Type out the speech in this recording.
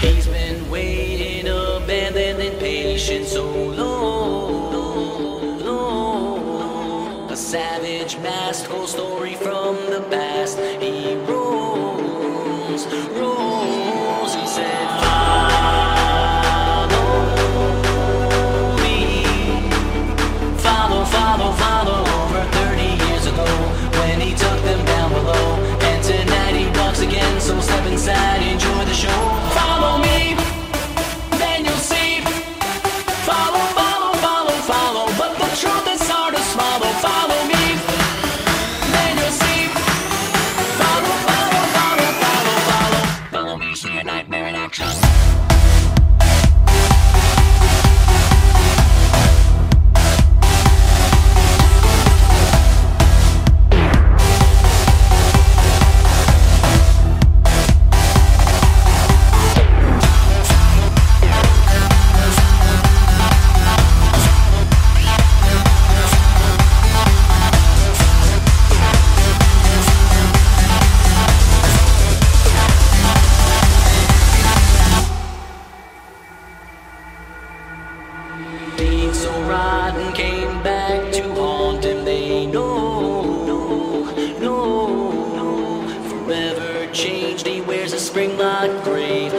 He's been waiting, abandoned, in patience so long. A savage mask holds he wears a spring-lock grave.